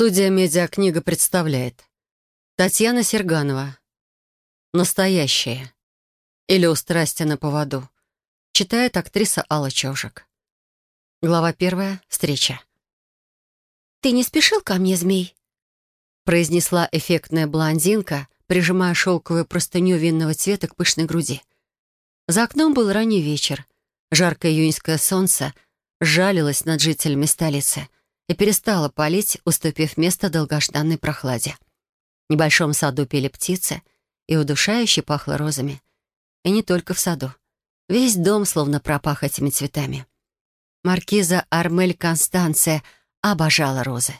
Студия «Медиакнига» представляет Татьяна Серганова «Настоящее» или «У страсти на поводу» читает актриса Алла Чожик. Глава первая. Встреча. «Ты не спешил ко мне, змей?» произнесла эффектная блондинка, прижимая шелковую простыню винного цвета к пышной груди. За окном был ранний вечер. Жаркое июньское солнце жалилось над жителями столицы — и перестала палить, уступив место долгожданной прохладе. В небольшом саду пели птицы, и удушающе пахло розами. И не только в саду. Весь дом словно пропах этими цветами. Маркиза Армель Констанция обожала розы.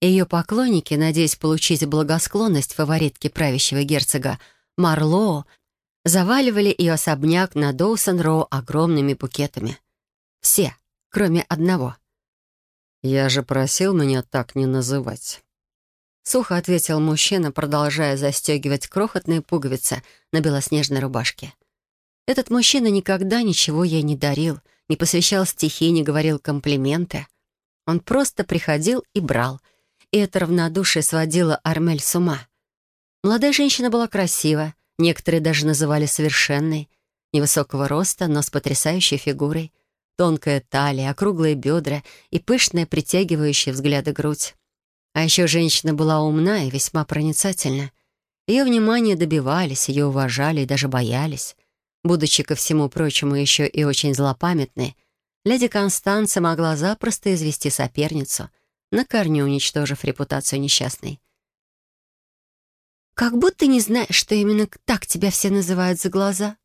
Ее поклонники, надеясь получить благосклонность фаворитки правящего герцога Марлоо, заваливали ее особняк на Доусон-Роу огромными букетами. Все, кроме одного — «Я же просил меня так не называть». Сухо ответил мужчина, продолжая застегивать крохотные пуговицы на белоснежной рубашке. Этот мужчина никогда ничего ей не дарил, не посвящал стихи, не говорил комплименты. Он просто приходил и брал, и это равнодушие сводило Армель с ума. Молодая женщина была красива, некоторые даже называли совершенной, невысокого роста, но с потрясающей фигурой — Тонкая талия, округлые бедра и пышная, притягивающая взгляды грудь. А еще женщина была умна и весьма проницательна. Ее внимание добивались, ее уважали и даже боялись. Будучи ко всему прочему еще и очень злопамятной, леди Констанца могла запросто извести соперницу, на корню уничтожив репутацию несчастной. «Как будто не знаешь, что именно так тебя все называют за глаза»,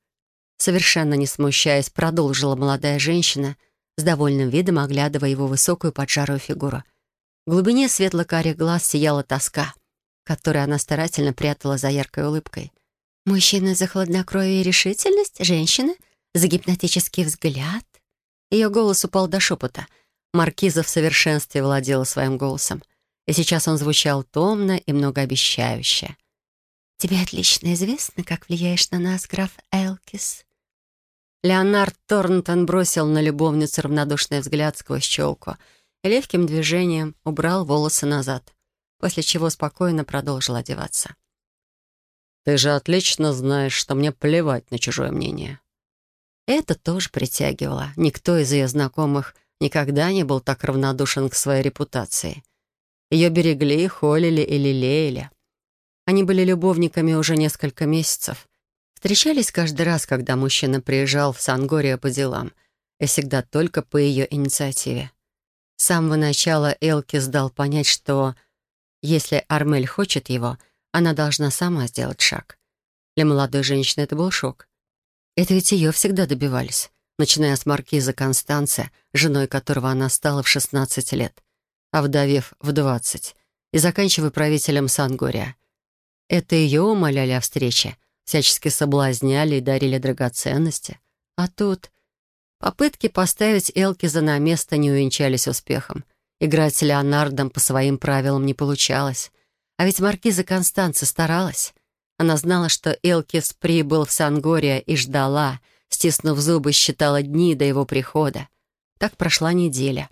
Совершенно не смущаясь, продолжила молодая женщина, с довольным видом оглядывая его высокую поджарую фигуру. В глубине светло-карих глаз сияла тоска, которую она старательно прятала за яркой улыбкой. «Мужчина за хладнокровие и решительность? Женщина? За гипнотический взгляд?» Ее голос упал до шепота. Маркиза в совершенстве владела своим голосом, и сейчас он звучал томно и многообещающе. «Тебе отлично известно, как влияешь на нас, граф Элкис», Леонард Торнтон бросил на любовницу равнодушный взгляд сквозь челку и легким движением убрал волосы назад, после чего спокойно продолжил одеваться. «Ты же отлично знаешь, что мне плевать на чужое мнение». Это тоже притягивало. Никто из ее знакомых никогда не был так равнодушен к своей репутации. Ее берегли, холили и лелеяли. Они были любовниками уже несколько месяцев — Встречались каждый раз, когда мужчина приезжал в Сангория по делам, и всегда только по ее инициативе. С самого начала Элкис дал понять, что если Армель хочет его, она должна сама сделать шаг. Для молодой женщины это был шок. Это ведь ее всегда добивались, начиная с маркиза Констанция, женой которого она стала в 16 лет, а вдовев в 20, и заканчивая правителем Сангория. Это ее умоляли о встрече — всячески соблазняли и дарили драгоценности. А тут попытки поставить Элкиза на место не увенчались успехом. Играть с Леонардом по своим правилам не получалось. А ведь маркиза Констанца старалась. Она знала, что Элкис прибыл в Сангория и ждала, стиснув зубы, считала дни до его прихода. Так прошла неделя.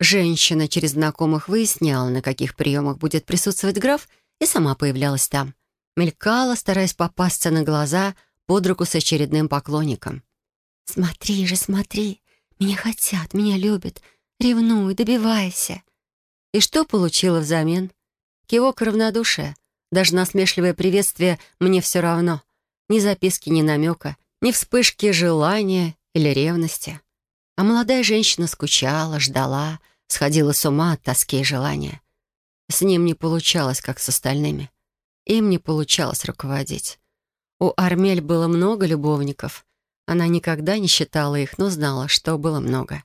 Женщина через знакомых выясняла, на каких приемах будет присутствовать граф, и сама появлялась там мелькала, стараясь попасться на глаза под руку с очередным поклонником. «Смотри же, смотри! Меня хотят, меня любят. Ревнуй, добивайся!» И что получила взамен? Кивок равнодушия. Даже насмешливое приветствие «мне все равно». Ни записки, ни намека, ни вспышки желания или ревности. А молодая женщина скучала, ждала, сходила с ума от тоски и желания. С ним не получалось, как с остальными. Им не получалось руководить. У Армель было много любовников. Она никогда не считала их, но знала, что было много.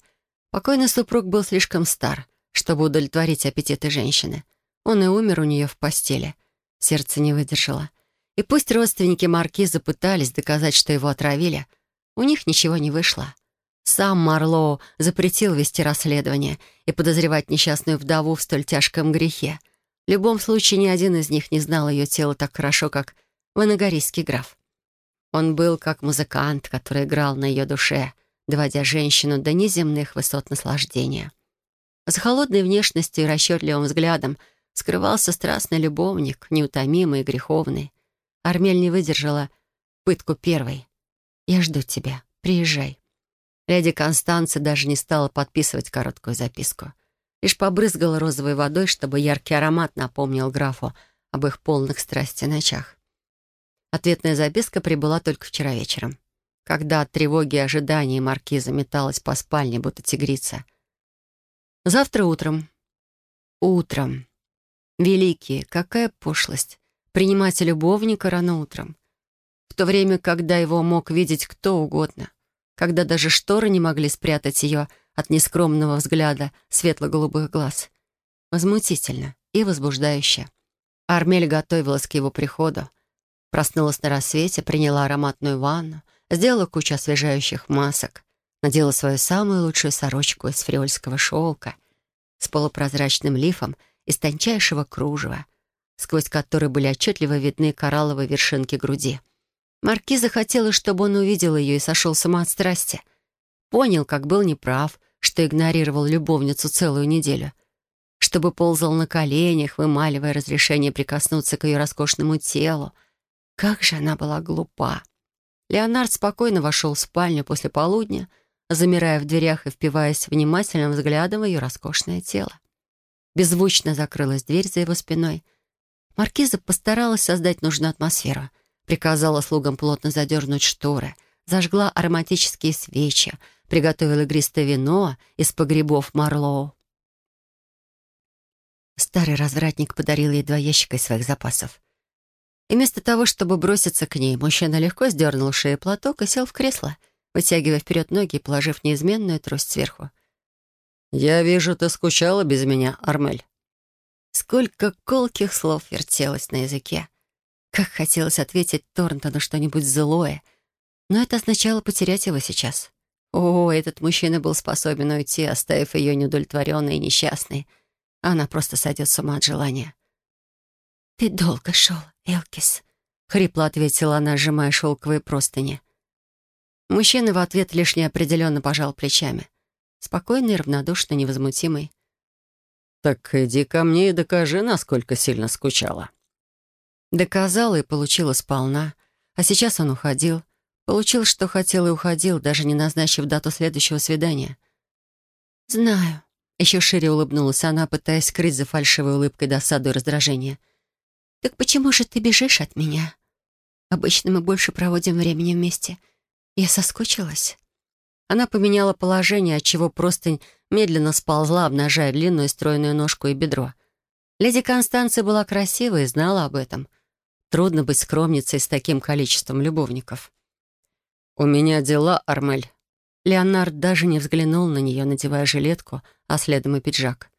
Покойный супруг был слишком стар, чтобы удовлетворить аппетиты женщины. Он и умер у нее в постели. Сердце не выдержало. И пусть родственники Маркиза пытались доказать, что его отравили, у них ничего не вышло. Сам Марлоу запретил вести расследование и подозревать несчастную вдову в столь тяжком грехе — любом случае, ни один из них не знал ее тело так хорошо, как ванагорийский граф. Он был как музыкант, который играл на ее душе, доводя женщину до неземных высот наслаждения. С холодной внешностью и расчетливым взглядом, скрывался страстный любовник, неутомимый и греховный. Армель не выдержала пытку первой. «Я жду тебя. Приезжай». Леди Констанция даже не стала подписывать короткую записку. Лишь побрызгала розовой водой, чтобы яркий аромат напомнил графу об их полных страсти ночах. Ответная записка прибыла только вчера вечером, когда от тревоги и ожидания маркиза металась по спальне, будто тигрица. Завтра утром. Утром. Великие, какая пошлость. Принимать любовника рано утром. В то время, когда его мог видеть кто угодно. Когда даже шторы не могли спрятать ее от нескромного взгляда светло-голубых глаз. Возмутительно и возбуждающе. Армель готовилась к его приходу, Проснулась на рассвете, приняла ароматную ванну, сделала кучу освежающих масок, надела свою самую лучшую сорочку из фриольского шелка с полупрозрачным лифом из тончайшего кружева, сквозь который были отчетливо видны коралловые вершинки груди. Маркиза хотела, чтобы он увидел ее и сошел с ума от страсти. Понял, как был неправ, что игнорировал любовницу целую неделю. Чтобы ползал на коленях, вымаливая разрешение прикоснуться к ее роскошному телу, как же она была глупа. Леонард спокойно вошел в спальню после полудня, замирая в дверях и впиваясь внимательным взглядом в ее роскошное тело. Беззвучно закрылась дверь за его спиной. Маркиза постаралась создать нужную атмосферу, приказала слугам плотно задернуть шторы, зажгла ароматические свечи, приготовила игристое вино из погребов Марлоу. Старый развратник подарил ей два ящика из своих запасов. И вместо того, чтобы броситься к ней, мужчина легко сдернул шею платок и сел в кресло, вытягивая вперед ноги и положив неизменную трость сверху. «Я вижу, ты скучала без меня, Армель». Сколько колких слов вертелось на языке. Как хотелось ответить Торнтону что-нибудь злое, но это означало потерять его сейчас. О, этот мужчина был способен уйти, оставив ее неудовлетворенной и несчастной. Она просто сойдет с ума от желания. «Ты долго шел, Элкис», — хрипло ответила она, сжимая шелковые простыни. Мужчина в ответ лишь неопределенно пожал плечами. Спокойный, равнодушный, невозмутимый. «Так иди ко мне и докажи, насколько сильно скучала». Доказала и получила сполна. А сейчас он уходил. Получил, что хотел, и уходил, даже не назначив дату следующего свидания. «Знаю», — еще шире улыбнулась она, пытаясь скрыть за фальшивой улыбкой досаду и раздражение. «Так почему же ты бежишь от меня? Обычно мы больше проводим времени вместе. Я соскучилась». Она поменяла положение, отчего простынь медленно сползла, обнажая длинную стройную ножку и бедро. Леди Констанция была красивой и знала об этом. Трудно быть скромницей с таким количеством любовников. «У меня дела, Армель». Леонард даже не взглянул на нее, надевая жилетку, а следом и пиджак.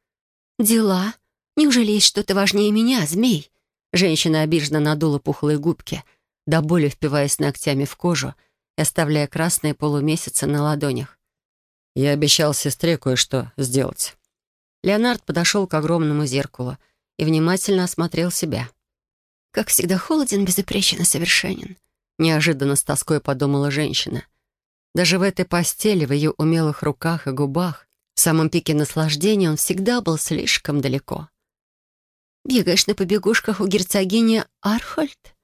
«Дела? Неужели есть что-то важнее меня, змей?» Женщина обиженно надула пухлые губки, до боли впиваясь ногтями в кожу и оставляя красные полумесяцы на ладонях. «Я обещал сестре кое-что сделать». Леонард подошел к огромному зеркалу и внимательно осмотрел себя. «Как всегда холоден, безупречен и совершенен», — неожиданно с тоской подумала женщина. Даже в этой постели, в ее умелых руках и губах, в самом пике наслаждения он всегда был слишком далеко. Бегаешь на побегушках у герцогини Архольд?»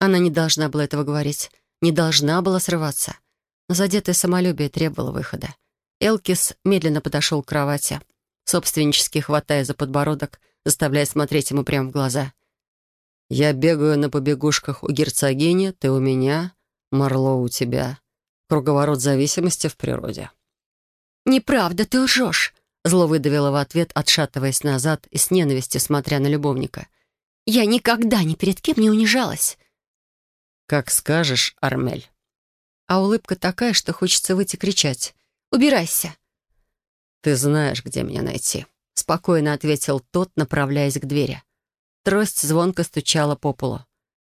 Она не должна была этого говорить, не должна была срываться. Но задетое самолюбие требовало выхода. Элкис медленно подошел к кровати, собственнически хватая за подбородок, заставляя смотреть ему прямо в глаза. «Я бегаю на побегушках у герцогини, ты у меня, Марло у тебя. Круговорот зависимости в природе». «Неправда, ты лжешь!» Зло выдавило в ответ, отшатываясь назад и с ненавистью смотря на любовника. «Я никогда ни перед кем не унижалась!» «Как скажешь, Армель!» А улыбка такая, что хочется выйти кричать. «Убирайся!» «Ты знаешь, где меня найти», — спокойно ответил тот, направляясь к двери. Трость звонко стучала по полу.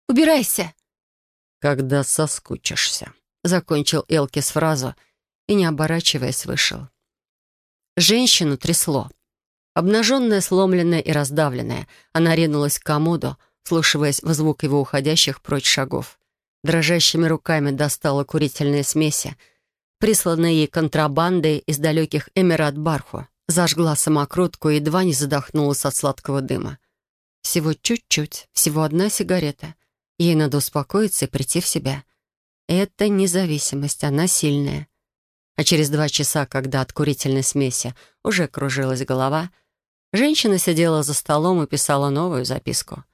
«Убирайся!» «Когда соскучишься», — закончил Элкис фразу и, не оборачиваясь, вышел. Женщину трясло. Обнаженная, сломленная и раздавленная, она ринулась к комоду, слушаясь в звук его уходящих прочь шагов. Дрожащими руками достала курительные смеси, присланные ей контрабандой из далеких Эмират Барху, Зажгла самокрутку и едва не задохнулась от сладкого дыма. Всего чуть-чуть, всего одна сигарета. Ей надо успокоиться и прийти в себя. Это независимость, она сильная. А через два часа, когда от курительной смеси уже кружилась голова, женщина сидела за столом и писала новую записку.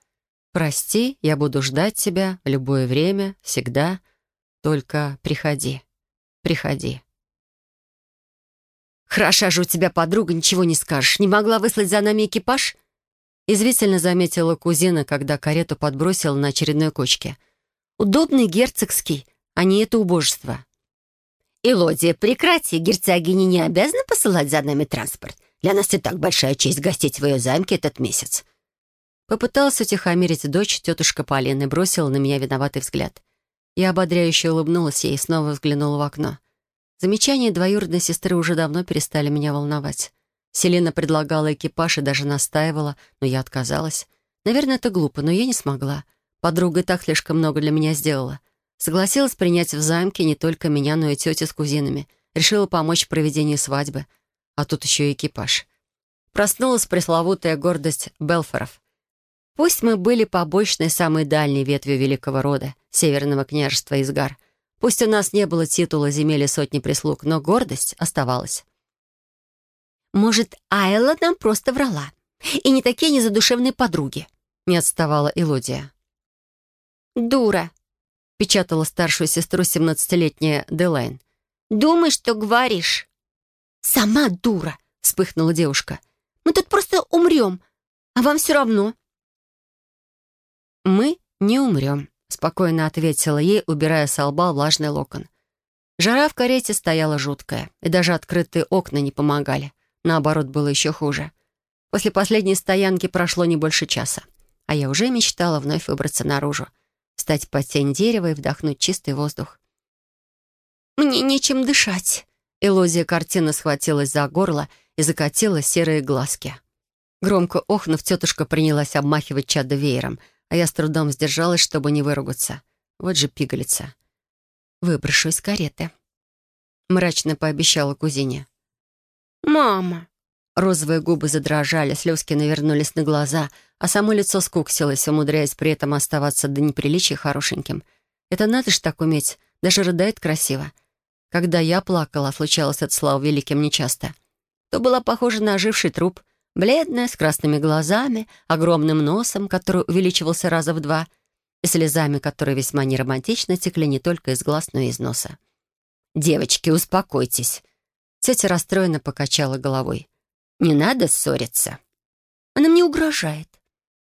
«Прости, я буду ждать тебя в любое время, всегда. Только приходи, приходи». «Хороша же у тебя подруга, ничего не скажешь. Не могла выслать за нами экипаж?» Извительно заметила кузина, когда карету подбросила на очередной кочке. «Удобный герцогский, а не это убожество». «Элодия, прекрати, герцогиня не обязана посылать за нами транспорт. Для нас и так большая честь гостить в ее замке этот месяц». Попытался утихомирить дочь тетушка Полина и бросила на меня виноватый взгляд. Я ободряюще улыбнулась ей и снова взглянула в окно. Замечания двоюродной сестры уже давно перестали меня волновать. Селена предлагала экипаж и даже настаивала, но я отказалась. Наверное, это глупо, но я не смогла. Подруга и так слишком много для меня сделала — Согласилась принять в замке не только меня, но и тети с кузинами. Решила помочь в проведении свадьбы. А тут еще и экипаж. Проснулась пресловутая гордость Белфоров. Пусть мы были побочной самой дальней ветвью великого рода, северного княжества Изгар. Пусть у нас не было титула земель и сотни прислуг, но гордость оставалась. «Может, Айла нам просто врала. И не такие незадушевные подруги», — не отставала Элодия. «Дура», печатала старшую сестру семнадцатилетняя Делайн. «Думай, что говоришь». «Сама дура!» — вспыхнула девушка. «Мы тут просто умрем, а вам все равно». «Мы не умрем», — спокойно ответила ей, убирая с лба влажный локон. Жара в карете стояла жуткая, и даже открытые окна не помогали. Наоборот, было еще хуже. После последней стоянки прошло не больше часа, а я уже мечтала вновь выбраться наружу встать под тень дерева и вдохнуть чистый воздух. «Мне нечем дышать». Элозия картина схватилась за горло и закатила серые глазки. Громко охнув, тетушка принялась обмахивать чадо веером, а я с трудом сдержалась, чтобы не выругаться. Вот же пигалица. «Выброшу из кареты», — мрачно пообещала кузине. «Мама!» Розовые губы задрожали, слезки навернулись на глаза, а само лицо скуксилось, умудряясь при этом оставаться до неприличия хорошеньким. Это надо ж так уметь, даже рыдает красиво. Когда я плакала, случалось это, слава великим, нечасто, то была похожа на оживший труп, бледная, с красными глазами, огромным носом, который увеличивался раза в два, и слезами, которые весьма неромантично текли не только из глаз, но и из носа. «Девочки, успокойтесь!» Тетя расстроенно покачала головой. Не надо ссориться. Она мне угрожает.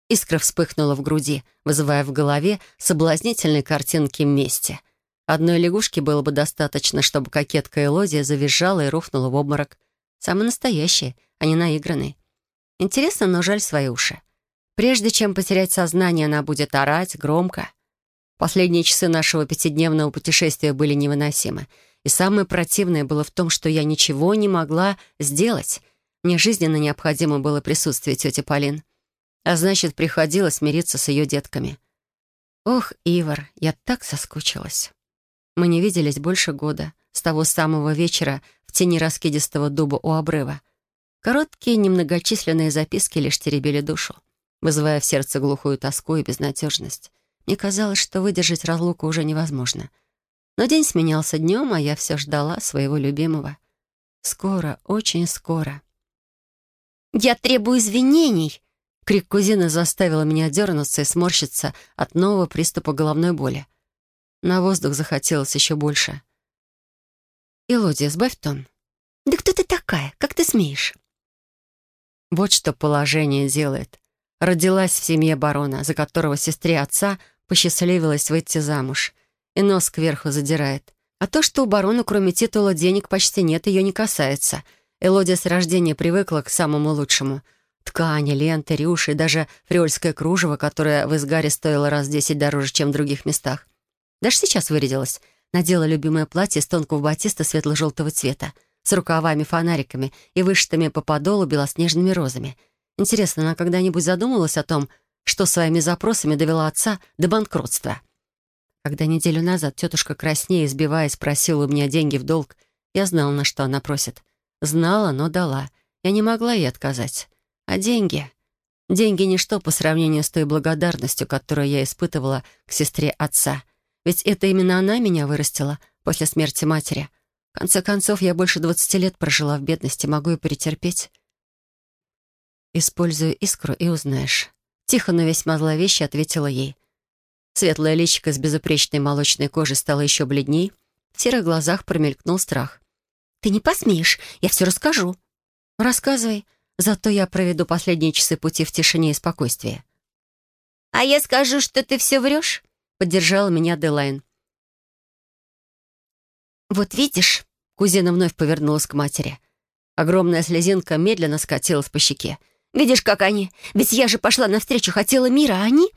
Искра вспыхнула в груди, вызывая в голове соблазнительные картинки мести. Одной лягушки было бы достаточно, чтобы кокетка Элозия завизжала и рухнула в обморок. Самый настоящий, а не наигранный. Интересно, но жаль свои уши. Прежде чем потерять сознание, она будет орать громко. Последние часы нашего пятидневного путешествия были невыносимы. И самое противное было в том, что я ничего не могла сделать — мне жизненно необходимо было присутствие тети Полин. А значит, приходилось мириться с ее детками. Ох, Ивар, я так соскучилась. Мы не виделись больше года, с того самого вечера в тени раскидистого дуба у обрыва. Короткие, немногочисленные записки лишь теребили душу, вызывая в сердце глухую тоску и безнадежность. Мне казалось, что выдержать разлуку уже невозможно. Но день сменялся днем, а я все ждала своего любимого. Скоро, очень скоро. «Я требую извинений!» Крик кузины заставил меня дернуться и сморщиться от нового приступа головной боли. На воздух захотелось еще больше. «Элодия, сбавь тон». «Да кто ты такая? Как ты смеешь?» Вот что положение делает. Родилась в семье барона, за которого сестре отца посчастливилось выйти замуж. И нос кверху задирает. А то, что у барона кроме титула денег почти нет, ее не касается — Элодия с рождения привыкла к самому лучшему. Ткани, ленты, рюши и даже фриольское кружево, которое в Изгаре стоило раз десять дороже, чем в других местах. Даже сейчас вырядилась. Надела любимое платье из тонкого батиста светло-желтого цвета, с рукавами-фонариками и вышитыми по подолу белоснежными розами. Интересно, она когда-нибудь задумывалась о том, что своими запросами довела отца до банкротства? Когда неделю назад тетушка краснея, избиваясь, просила у меня деньги в долг, я знала, на что она просит. Знала, но дала. Я не могла ей отказать. А деньги? Деньги — ничто по сравнению с той благодарностью, которую я испытывала к сестре отца. Ведь это именно она меня вырастила после смерти матери. В конце концов, я больше двадцати лет прожила в бедности, могу и перетерпеть. «Используй искру и узнаешь». Тихо, но весьма зловеще ответила ей. Светлое личико с безупречной молочной кожей стало еще бледней. В серых глазах промелькнул страх. «Ты не посмеешь, я все расскажу». «Рассказывай, зато я проведу последние часы пути в тишине и спокойствии». «А я скажу, что ты все врешь?» — поддержала меня Делайн. «Вот видишь...» — кузина вновь повернулась к матери. Огромная слезинка медленно скатилась по щеке. «Видишь, как они? Ведь я же пошла навстречу, хотела мира, а они...»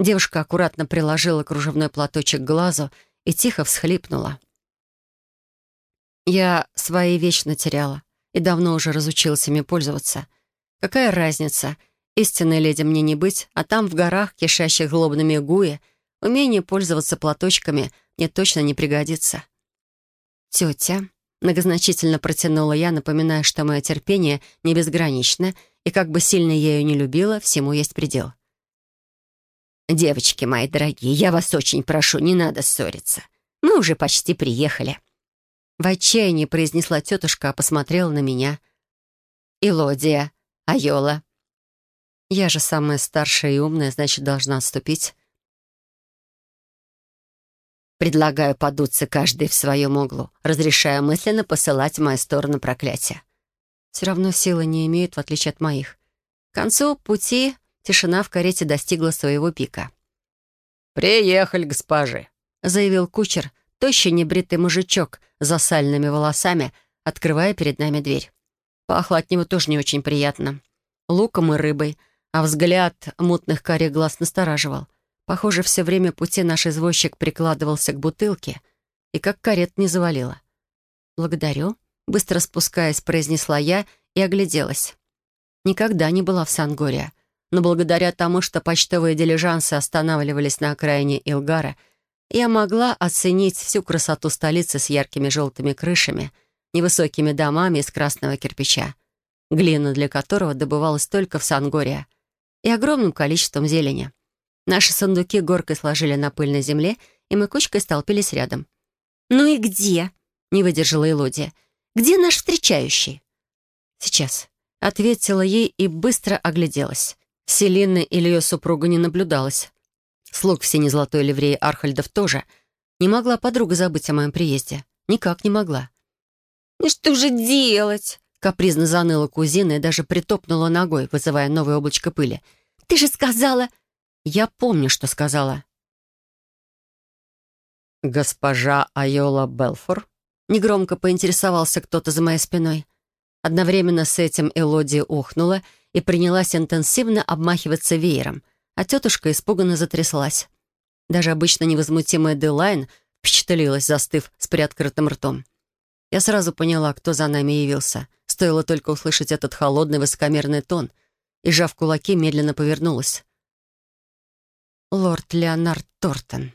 Девушка аккуратно приложила кружевной платочек к глазу и тихо всхлипнула. Я свои вечно теряла и давно уже разучилась ими пользоваться. Какая разница? Истинной леди мне не быть, а там, в горах, кишащих злобными гуи, умение пользоваться платочками мне точно не пригодится. «Тетя», — многозначительно протянула я, напоминая, что мое терпение не безгранично, и как бы сильно я ее не любила, всему есть предел. «Девочки мои дорогие, я вас очень прошу, не надо ссориться. Мы уже почти приехали». В отчаянии произнесла тетушка, а посмотрела на меня. «Илодия, Айола». «Я же самая старшая и умная, значит, должна отступить». Предлагаю подуться каждый в своем углу, разрешая мысленно посылать в мою сторону проклятия. Все равно силы не имеют, в отличие от моих. К концу пути Тишина в карете достигла своего пика. «Приехали, госпожи», — заявил кучер, тощий небритый мужичок с сальными волосами, открывая перед нами дверь. Пахло от него тоже не очень приятно. Луком и рыбой, а взгляд мутных карих глаз настораживал. Похоже, все время пути наш извозчик прикладывался к бутылке, и как карет не завалило. «Благодарю», — быстро спускаясь, произнесла я и огляделась. Никогда не была в Сангоре но благодаря тому, что почтовые дилижансы останавливались на окраине Илгара, я могла оценить всю красоту столицы с яркими желтыми крышами, невысокими домами из красного кирпича, глина для которого добывалась только в Сангория, и огромным количеством зелени. Наши сундуки горкой сложили на пыльной земле, и мы кучкой столпились рядом. «Ну и где?» — не выдержала Элодия. «Где наш встречающий?» «Сейчас», — ответила ей и быстро огляделась. Селины или ее супруга не наблюдалось. Слуг в сине золотой ливреи Архальдов тоже. Не могла подруга забыть о моем приезде. Никак не могла. «И что же делать?» Капризно заныла кузина и даже притопнула ногой, вызывая новое облачко пыли. «Ты же сказала...» «Я помню, что сказала». «Госпожа Айола Белфор?» Негромко поинтересовался кто-то за моей спиной. Одновременно с этим Элодия ухнула и принялась интенсивно обмахиваться веером, а тетушка испуганно затряслась. Даже обычно невозмутимая Делайн впечатлилась, застыв с приоткрытым ртом. Я сразу поняла, кто за нами явился. Стоило только услышать этот холодный высокомерный тон, и, жав кулаки, медленно повернулась. Лорд Леонард Тортон.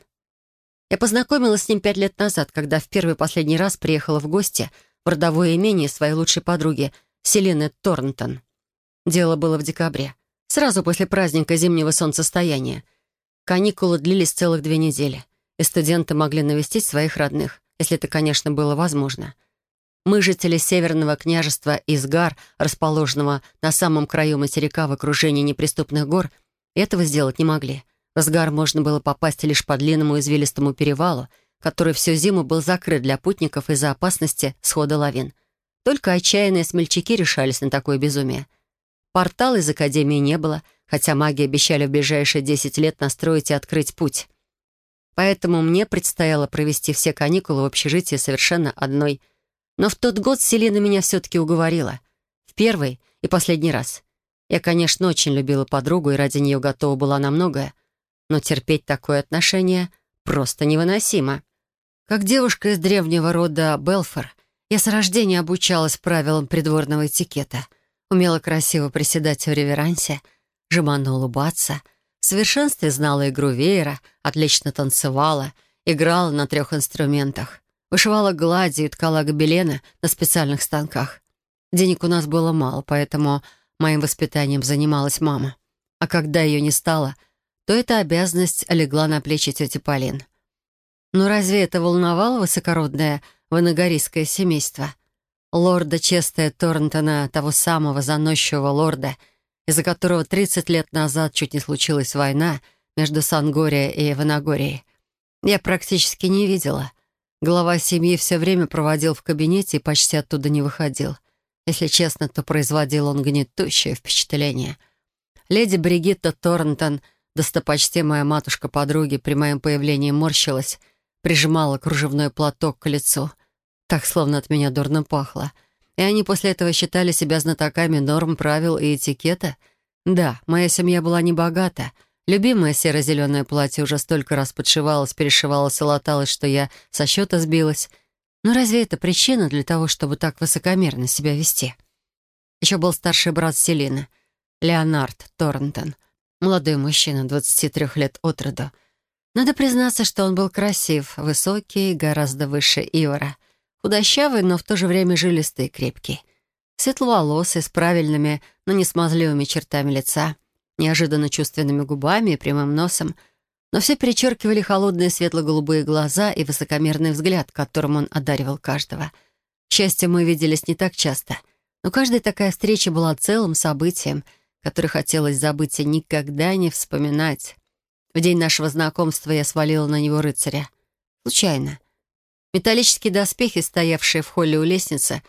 Я познакомилась с ним пять лет назад, когда в первый последний раз приехала в гости в родовое имение своей лучшей подруги Селины Торнтон. Дело было в декабре, сразу после праздника зимнего солнцестояния. Каникулы длились целых две недели, и студенты могли навестить своих родных, если это, конечно, было возможно. Мы, жители Северного княжества Изгар, расположенного на самом краю материка в окружении неприступных гор, этого сделать не могли. В Изгар можно было попасть лишь по длинному извилистому перевалу, который всю зиму был закрыт для путников из-за опасности схода лавин. Только отчаянные смельчаки решались на такое безумие. Портала из Академии не было, хотя маги обещали в ближайшие 10 лет настроить и открыть путь. Поэтому мне предстояло провести все каникулы в общежитии совершенно одной. Но в тот год Селина меня все-таки уговорила. В первый и последний раз. Я, конечно, очень любила подругу и ради нее готова была на многое, но терпеть такое отношение просто невыносимо. Как девушка из древнего рода Белфор, я с рождения обучалась правилам придворного этикета — умела красиво приседать в реверансе, жеманно улыбаться, в совершенстве знала игру веера, отлично танцевала, играла на трех инструментах, вышивала глади и ткала гобелены на специальных станках. Денег у нас было мало, поэтому моим воспитанием занималась мама. А когда ее не стало, то эта обязанность легла на плечи тети Полин. Но разве это волновало высокородное ванагорийское семейство? Лорда Честая Торнтона, того самого заносчивого лорда, из-за которого 30 лет назад чуть не случилась война между Сангорией и Ванагорией, я практически не видела. Глава семьи все время проводил в кабинете и почти оттуда не выходил. Если честно, то производил он гнетущее впечатление. Леди Бригитта Торнтон, достопочтимая матушка подруги, при моем появлении морщилась, прижимала кружевной платок к лицу. Так, словно от меня дурно пахло. И они после этого считали себя знатоками норм, правил и этикета. Да, моя семья была небогата — Любимое серо-зеленое платье уже столько раз подшивалось, перешивалось и латалось, что я со счета сбилась. Но разве это причина для того, чтобы так высокомерно себя вести? Еще был старший брат Селины, Леонард Торнтон, молодой мужчина, 23 лет от роду. Надо признаться, что он был красив, высокий, гораздо выше Ивара, худощавый, но в то же время жилистый и крепкий. Светловолосый, с правильными, но не смазливыми чертами лица — неожиданно чувственными губами и прямым носом, но все перечеркивали холодные светло-голубые глаза и высокомерный взгляд, которым он одаривал каждого. К счастью, мы виделись не так часто, но каждая такая встреча была целым событием, которое хотелось забыть и никогда не вспоминать. В день нашего знакомства я свалила на него рыцаря. Случайно. Металлические доспехи, стоявшие в холле у лестницы,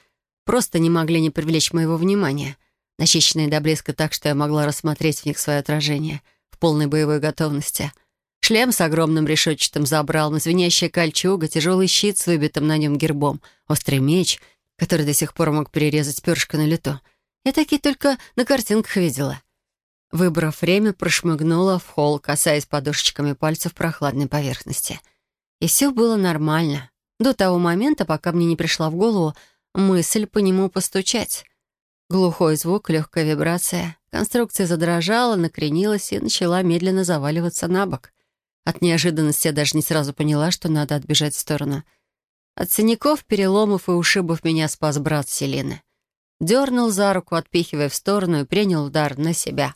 просто не могли не привлечь моего внимания — начищенные до блеска так, что я могла рассмотреть в них свое отражение в полной боевой готовности. Шлем с огромным решетчатым забралом, звенящая кольчуга, тяжелый щит с выбитым на нем гербом, острый меч, который до сих пор мог перерезать перышко на лету. Я такие только на картинках видела. Выбрав время, прошмыгнула в холл, касаясь подушечками пальцев прохладной поверхности. И все было нормально. До того момента, пока мне не пришла в голову мысль по нему постучать. Глухой звук, легкая вибрация. Конструкция задрожала, накренилась и начала медленно заваливаться на бок. От неожиданности я даже не сразу поняла, что надо отбежать в сторону. От синяков, переломов и ушибов меня спас брат Селины. Дернул за руку, отпихивая в сторону, и принял удар на себя.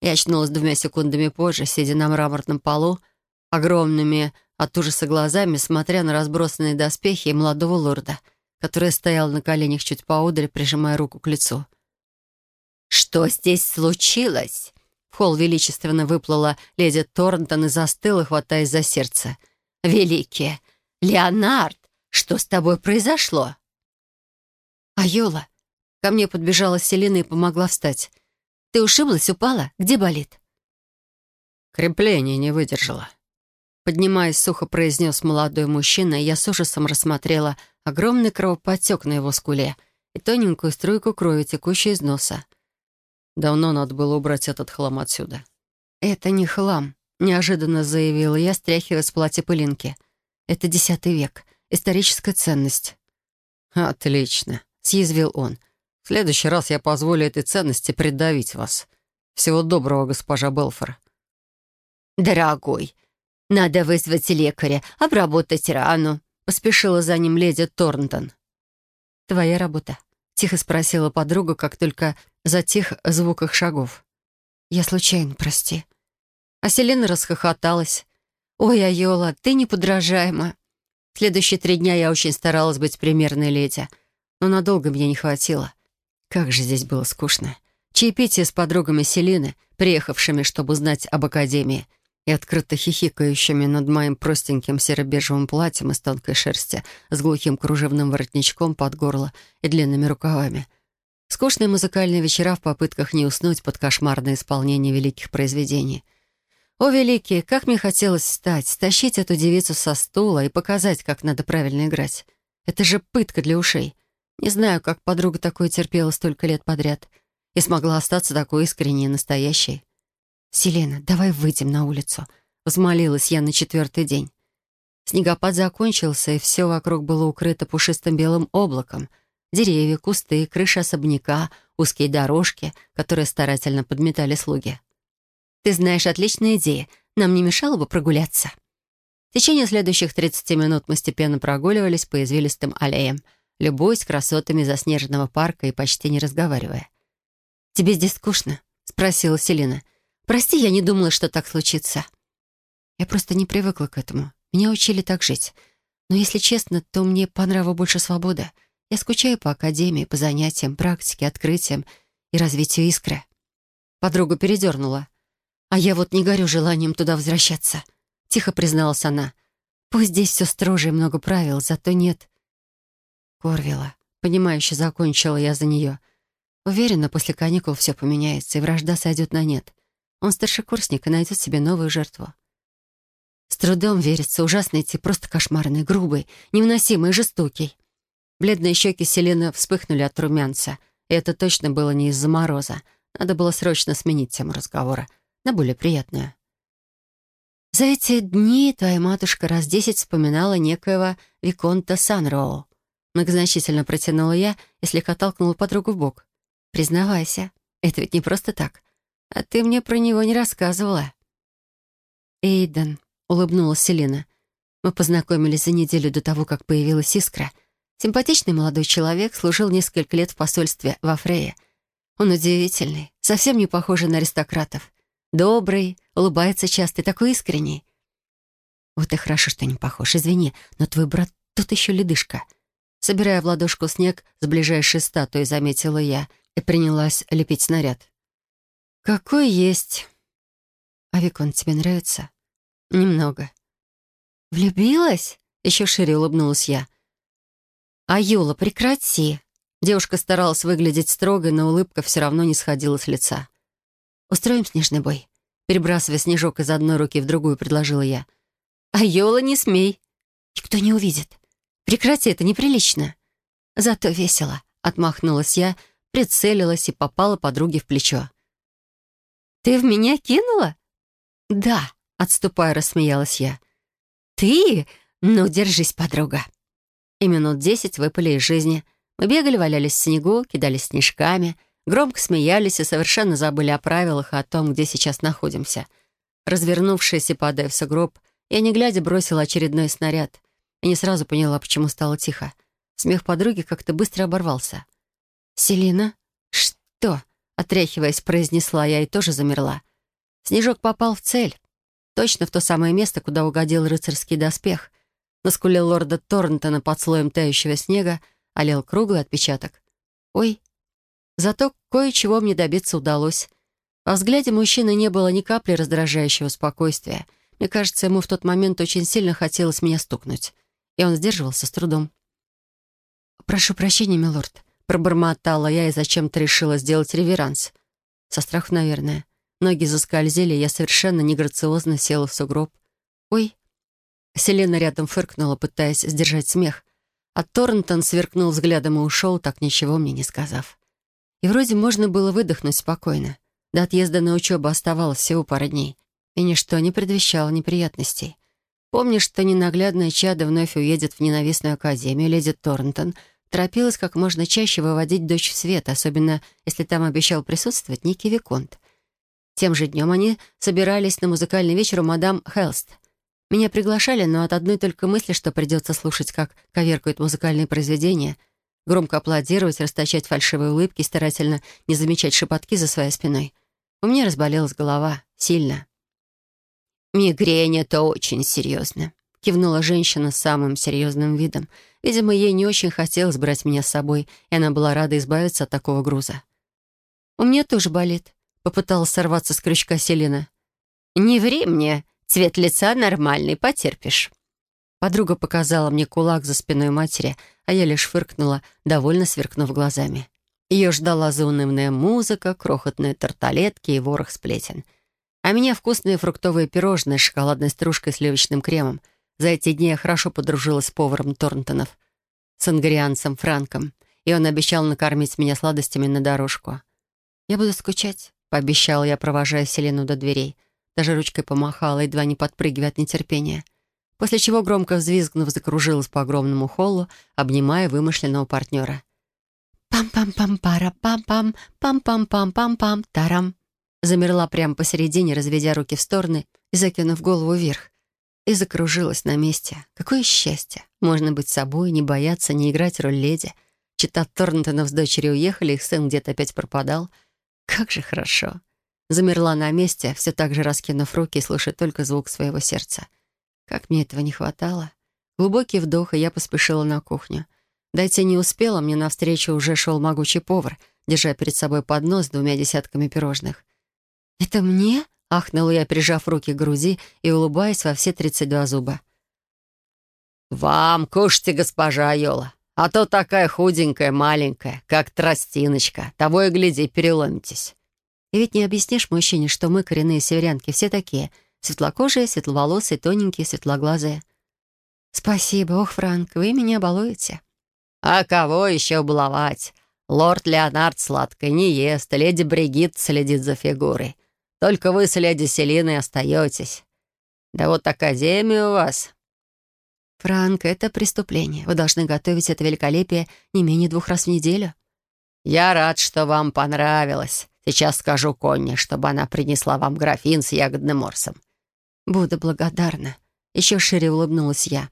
Я очнулась двумя секундами позже, сидя на мраморном полу, огромными от ужаса глазами, смотря на разбросанные доспехи и молодого лорда — которая стояла на коленях чуть поодаль, прижимая руку к лицу. «Что здесь случилось?» В холл величественно выплыла леди Торнтон и застыла, хватаясь за сердце. «Великие! Леонард, что с тобой произошло?» «Айола!» Ко мне подбежала Селина и помогла встать. «Ты ушиблась, упала? Где болит?» «Крепление не выдержало», Поднимаясь, сухо произнес молодой мужчина, и я с ужасом рассмотрела огромный кровоподтек на его скуле и тоненькую струйку крови, текущей из носа. Давно надо было убрать этот хлам отсюда. «Это не хлам», — неожиданно заявила я, стряхивая с платья пылинки. «Это десятый век. Историческая ценность». «Отлично», — съязвил он. «В следующий раз я позволю этой ценности придавить вас. Всего доброго, госпожа Белфор». «Дорогой, надо вызвать лекаря, обработать рану», — поспешила за ним леди Торнтон. «Твоя работа?» — тихо спросила подруга, как только затих звук их шагов. «Я случайно, прости». А Селена расхохоталась. «Ой, Айола, ты неподражаема. Следующие три дня я очень старалась быть примерной леди, но надолго мне не хватило. Как же здесь было скучно. Чаепитие с подругами Селины, приехавшими, чтобы узнать об Академии, и открыто хихикающими над моим простеньким серо-бежевым платьем из тонкой шерсти с глухим кружевным воротничком под горло и длинными рукавами. Скучные музыкальные вечера в попытках не уснуть под кошмарное исполнение великих произведений. О, великие, как мне хотелось встать, стащить эту девицу со стула и показать, как надо правильно играть. Это же пытка для ушей. Не знаю, как подруга такое терпела столько лет подряд и смогла остаться такой искренней и настоящей. «Селена, давай выйдем на улицу», — взмолилась я на четвертый день. Снегопад закончился, и все вокруг было укрыто пушистым белым облаком. Деревья, кусты, крыша особняка, узкие дорожки, которые старательно подметали слуги. «Ты знаешь, отличная идея. Нам не мешало бы прогуляться». В течение следующих 30 минут мы степенно прогуливались по извилистым аллеям. любуясь красотами заснеженного парка и почти не разговаривая. «Тебе здесь скучно?» — спросила Селина. «Прости, я не думала, что так случится». Я просто не привыкла к этому. Меня учили так жить. Но, если честно, то мне по нраву больше свобода. Я скучаю по академии, по занятиям, практике, открытиям и развитию искры. Подруга передернула. «А я вот не горю желанием туда возвращаться», — тихо призналась она. «Пусть здесь все строже и много правил, зато нет...» Корвила. Понимающе закончила я за нее. Уверена, после каникул все поменяется, и вражда сойдет на нет. Он старшекурсник и найдет себе новую жертву. С трудом верится, ужасный тип, просто кошмарный, грубый, невыносимый, жестокий. Бледные щеки Селены вспыхнули от румянца, и это точно было не из-за мороза. Надо было срочно сменить тему разговора на более приятную. За эти дни твоя матушка раз десять вспоминала некоего Виконта Санроу. Многозначительно протянула я и слегка толкнула подругу в бок. «Признавайся, это ведь не просто так. А ты мне про него не рассказывала». «Эйден», — улыбнулась Селена. «Мы познакомились за неделю до того, как появилась искра. Симпатичный молодой человек, служил несколько лет в посольстве во Фрее. Он удивительный, совсем не похожий на аристократов. Добрый, улыбается часто и такой искренний». «Вот и хорошо, что не похож. Извини, но твой брат тут еще ледышка». Собирая в ладошку снег с ближайшей статуей, заметила я и принялась лепить снаряд. «Какой есть!» «А Викон тебе нравится?» «Немного». «Влюбилась?» — еще шире улыбнулась я. «А Юла, прекрати!» Девушка старалась выглядеть строго, но улыбка все равно не сходила с лица. «Устроим снежный бой?» Перебрасывая снежок из одной руки в другую, предложила я. «А Юла, не смей!» «Никто не увидит. Прекрати, это неприлично». «Зато весело», — отмахнулась я, прицелилась и попала подруге в плечо. «Ты в меня кинула?» «Да», — отступая, рассмеялась я. «Ты? Ну, держись, подруга». И минут десять выпали из жизни. Мы бегали, валялись в снегу, кидались снежками, громко смеялись и совершенно забыли о правилах и о том, где сейчас находимся. Развернувшись и падая в сугроб, я, не глядя, бросила очередной снаряд и не сразу поняла, почему стало тихо. Смех подруги как-то быстро оборвался. «Селина? Что?» — отряхиваясь, произнесла я и тоже замерла. Снежок попал в цель. Точно в то самое место, куда угодил рыцарский доспех. На скуле лорда Торнтона под слоем тающего снега олел круглый отпечаток. «Ой!» Зато кое-чего мне добиться удалось. Во взгляде мужчины не было ни капли раздражающего спокойствия. Мне кажется, ему в тот момент очень сильно хотелось меня стукнуть и он сдерживался с трудом. «Прошу прощения, милорд», — пробормотала я и зачем-то решила сделать реверанс. Со страху, наверное. Ноги заскользили, я совершенно неграциозно села в сугроб. «Ой». Селена рядом фыркнула, пытаясь сдержать смех. А Торнтон сверкнул взглядом и ушел, так ничего мне не сказав. И вроде можно было выдохнуть спокойно. До отъезда на учебу оставалось всего пара дней, и ничто не предвещало неприятностей. Помня, что ненаглядная чада вновь уедет в ненавистную академию, леди Торнтон торопилась как можно чаще выводить дочь в свет, особенно если там обещал присутствовать некий Виконт. Тем же днем они собирались на музыкальный вечер у мадам Хелст. Меня приглашали, но от одной только мысли, что придется слушать, как коверкают музыкальные произведения, громко аплодировать, расточать фальшивые улыбки, старательно не замечать шепотки за своей спиной. У меня разболелась голова. Сильно. «Мигрень — это очень серьезно», — кивнула женщина с самым серьезным видом. Видимо, ей не очень хотелось брать меня с собой, и она была рада избавиться от такого груза. «У меня тоже болит», — попыталась сорваться с крючка Селина. «Не ври мне, цвет лица нормальный, потерпишь». Подруга показала мне кулак за спиной матери, а я лишь фыркнула, довольно сверкнув глазами. Ее ждала заунывная музыка, крохотные тарталетки и ворох сплетен — а меня вкусные фруктовые пирожные с шоколадной стружкой и сливочным кремом. За эти дни я хорошо подружилась с поваром Торнтонов, с ангарианцем Франком, и он обещал накормить меня сладостями на дорожку. «Я буду скучать», — пообещала я, провожая Селену до дверей. Даже ручкой помахала, едва не подпрыгивая от нетерпения. После чего, громко взвизгнув, закружилась по огромному холлу, обнимая вымышленного партнера. «Пам-пам-пам-пара-пам-пам, пам-пам-пам-пам-пам, тарам» замерла прямо посередине, разведя руки в стороны и закинув голову вверх. И закружилась на месте. Какое счастье! Можно быть собой, не бояться, не играть роль леди. Чита Торнтонов с дочерью уехали, их сын где-то опять пропадал. Как же хорошо! Замерла на месте, все так же раскинув руки и слушая только звук своего сердца. Как мне этого не хватало. Глубокий вдох, и я поспешила на кухню. Дойти не успела, мне навстречу уже шел могучий повар, держа перед собой поднос с двумя десятками пирожных. «Это мне?» — ахнула я, прижав руки к груди и улыбаясь во все тридцать два зуба. «Вам кушайте, госпожа Айола, а то такая худенькая, маленькая, как тростиночка. Того и гляди, переломитесь». И ведь не объяснишь мужчине, что мы, коренные северянки, все такие. Светлокожие, светловолосые, тоненькие, светлоглазые. Спасибо, ох, Франк, вы меня балуете. А кого еще баловать? Лорд Леонард сладкой не ест, леди Бригит следит за фигурой. Только вы с леди Селиной остаетесь. Да вот академия у вас. Франк, это преступление. Вы должны готовить это великолепие не менее двух раз в неделю. Я рад, что вам понравилось. Сейчас скажу Конне, чтобы она принесла вам графин с ягодным морсом». «Буду благодарна». Еще шире улыбнулась я.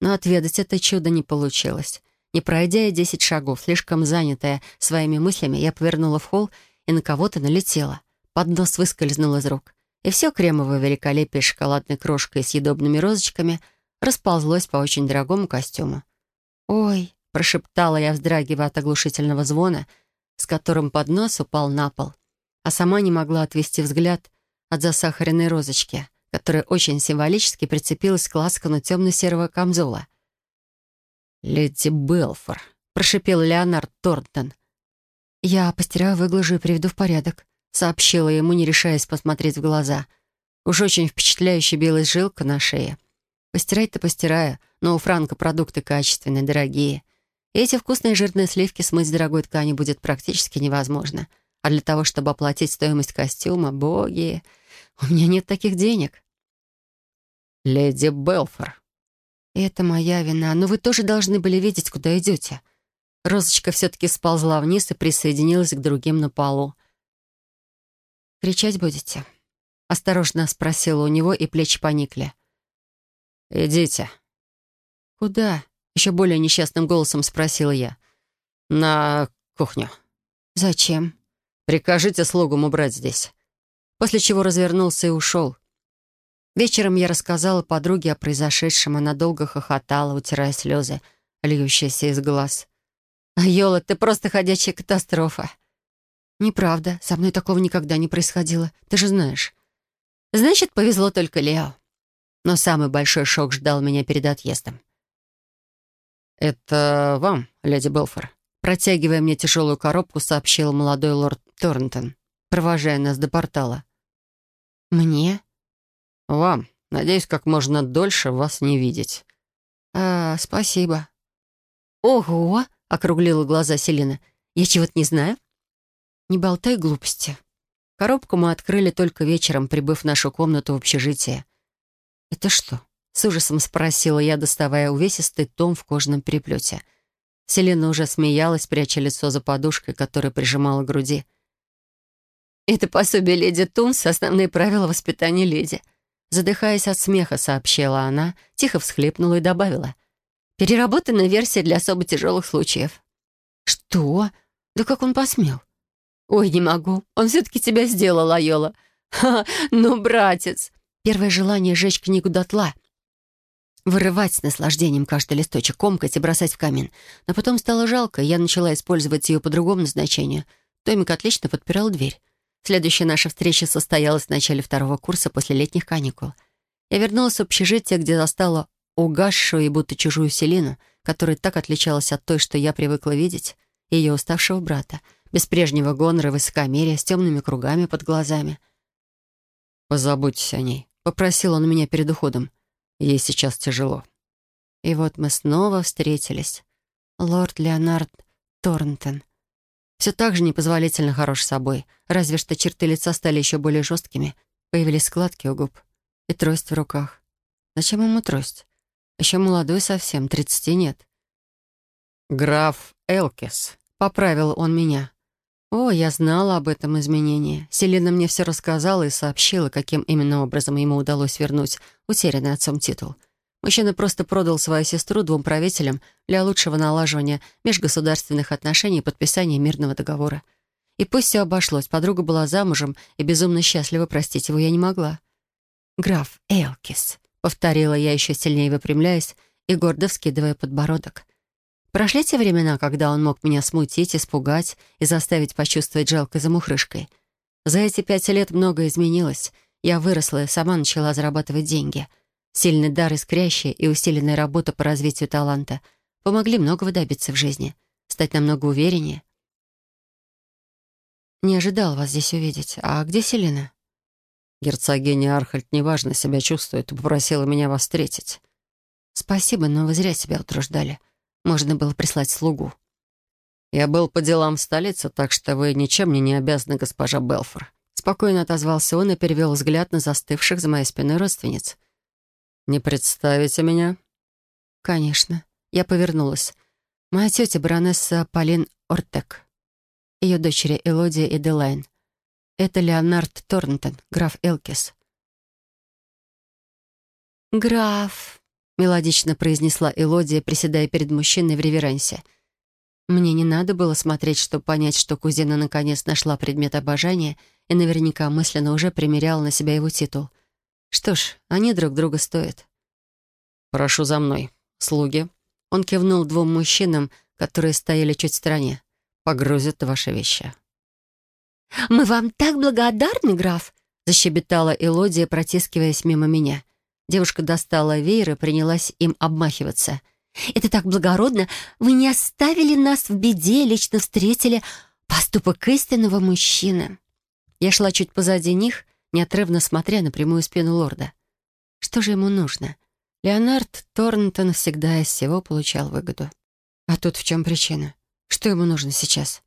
Но отведать это чудо не получилось. Не пройдя и десять шагов, слишком занятая своими мыслями, я повернула в холл и на кого-то налетела. Поднос выскользнул из рук. И все кремовое великолепие шоколадной крошкой с съедобными розочками расползлось по очень дорогому костюму. «Ой!» — прошептала я, вздрагивая от оглушительного звона — с которым поднос упал на пол, а сама не могла отвести взгляд от засахаренной розочки, которая очень символически прицепилась к ласкану темно-серого камзола. «Леди Белфор», — прошипел Леонард Торнтон. «Я постираю, выглажу и приведу в порядок», — сообщила ему, не решаясь посмотреть в глаза. Уж очень впечатляюще билась жилка на шее. Постирать-то постираю, но у Франка продукты качественные, дорогие. Эти вкусные жирные сливки смыть с дорогой ткани будет практически невозможно. А для того, чтобы оплатить стоимость костюма, боги, у меня нет таких денег. «Леди Белфор». «Это моя вина, но вы тоже должны были видеть, куда идете». Розочка все-таки сползла вниз и присоединилась к другим на полу. «Кричать будете?» Осторожно спросила у него, и плечи поникли. «Идите». «Куда?» Еще более несчастным голосом спросила я. «На кухню». «Зачем?» «Прикажите слугам убрать здесь». После чего развернулся и ушел. Вечером я рассказала подруге о произошедшем. Она долго хохотала, утирая слезы, льющиеся из глаз. «Йола, ты просто ходячая катастрофа». «Неправда, со мной такого никогда не происходило, ты же знаешь». «Значит, повезло только Лео». Но самый большой шок ждал меня перед отъездом. «Это вам, леди Белфор?» Протягивая мне тяжелую коробку, сообщил молодой лорд Торнтон, провожая нас до портала. «Мне?» «Вам. Надеюсь, как можно дольше вас не видеть». «А, спасибо». «Ого!» — округлила глаза Селина. «Я чего-то не знаю?» «Не болтай глупости». Коробку мы открыли только вечером, прибыв в нашу комнату в общежитие. «Это что, с ужасом спросила я, доставая увесистый том в кожаном переплете. Селена уже смеялась, пряча лицо за подушкой, которая прижимала к груди. «Это пособие леди Тунс, основные правила воспитания леди». Задыхаясь от смеха, сообщила она, тихо всхлипнула и добавила. «Переработанная версия для особо тяжелых случаев». «Что? Да как он посмел?» «Ой, не могу. Он все-таки тебя сделал, Айола. Ха, ну, братец!» Первое желание — сжечь книгу дотла — вырывать с наслаждением каждый листочек, комкать и бросать в камин. Но потом стало жалко, я начала использовать ее по другому назначению. Томик отлично подпирал дверь. Следующая наша встреча состоялась в начале второго курса после летних каникул. Я вернулась в общежитие, где застала угасшую и будто чужую Селину, которая так отличалась от той, что я привыкла видеть, и ее уставшего брата, без прежнего гонора высокомерия, с темными кругами под глазами. «Позаботьтесь о ней», — попросил он меня перед уходом. Ей сейчас тяжело. И вот мы снова встретились. Лорд Леонард Торнтон. Все так же непозволительно хорош собой, разве что черты лица стали еще более жесткими. Появились складки у губ и трость в руках. Зачем ему трость? Еще молодой совсем, тридцати нет. «Граф Элкис», — поправил он меня. О, я знала об этом изменении. Селина мне все рассказала и сообщила, каким именно образом ему удалось вернуть утерянный отцом титул. Мужчина просто продал свою сестру двум правителям для лучшего налаживания межгосударственных отношений и подписания мирного договора. И пусть все обошлось, подруга была замужем и безумно счастлива, простить его я не могла. «Граф Элкис», — повторила я еще сильнее выпрямляясь и гордо вскидывая подбородок. Прошли те времена, когда он мог меня смутить, испугать и заставить почувствовать жалкой замухрышкой. За эти пять лет многое изменилось. Я выросла и сама начала зарабатывать деньги. Сильный дар, искрящий и усиленная работа по развитию таланта помогли многого добиться в жизни, стать намного увереннее. «Не ожидал вас здесь увидеть. А где Селина?» Герцогиня Архальд неважно себя чувствует и попросила меня вас встретить. «Спасибо, но вы зря себя утруждали. Можно было прислать слугу». «Я был по делам в столице, так что вы ничем мне не обязаны, госпожа Белфор». Спокойно отозвался он и перевел взгляд на застывших за моей спиной родственниц. «Не представите меня?» «Конечно». Я повернулась. «Моя тетя, баронесса Полин Ортек. Ее дочери Элодия и Делайн. Это Леонард Торнтон, граф Элкис». «Граф», — мелодично произнесла Элодия, приседая перед мужчиной в реверансе. Мне не надо было смотреть, чтобы понять, что кузина наконец нашла предмет обожания и наверняка мысленно уже примеряла на себя его титул. Что ж, они друг друга стоят. «Прошу за мной. Слуги». Он кивнул двум мужчинам, которые стояли чуть в стороне. «Погрузят ваши вещи». «Мы вам так благодарны, граф!» — защебетала Элодия, протискиваясь мимо меня. Девушка достала веер и принялась им обмахиваться. «Это так благородно! Вы не оставили нас в беде, лично встретили поступок истинного мужчины!» Я шла чуть позади них, неотрывно смотря на прямую спину лорда. Что же ему нужно? Леонард Торнтон всегда из всего получал выгоду. А тут в чем причина? Что ему нужно сейчас?